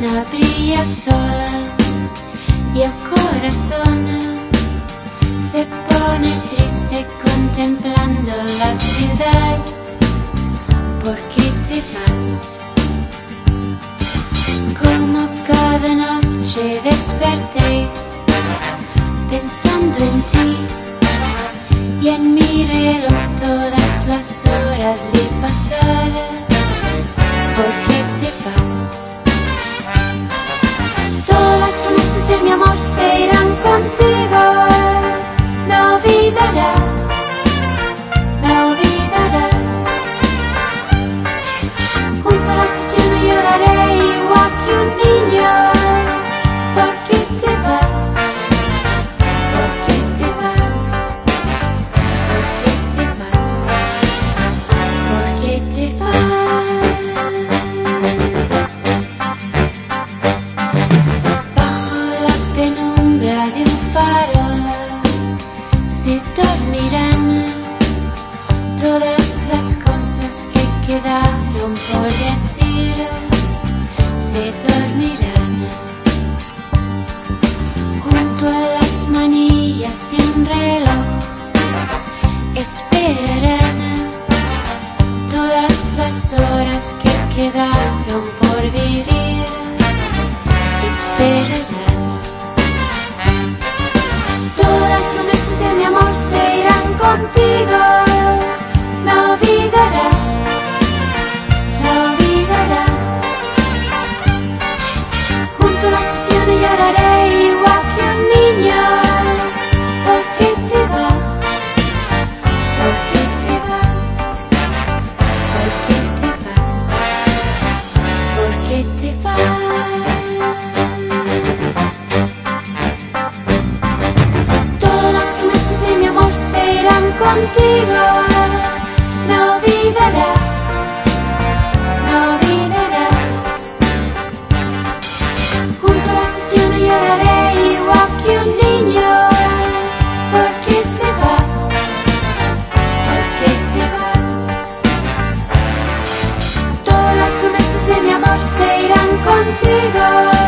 luna brilla sola y el corazón se pone triste contemplando la ciudad. ¿Por qué te vas? Como cada noche desperté pensando en ti y en mi reloj todas las horas vi pasar. Quedaron por decir. Se dormirán Take contigo.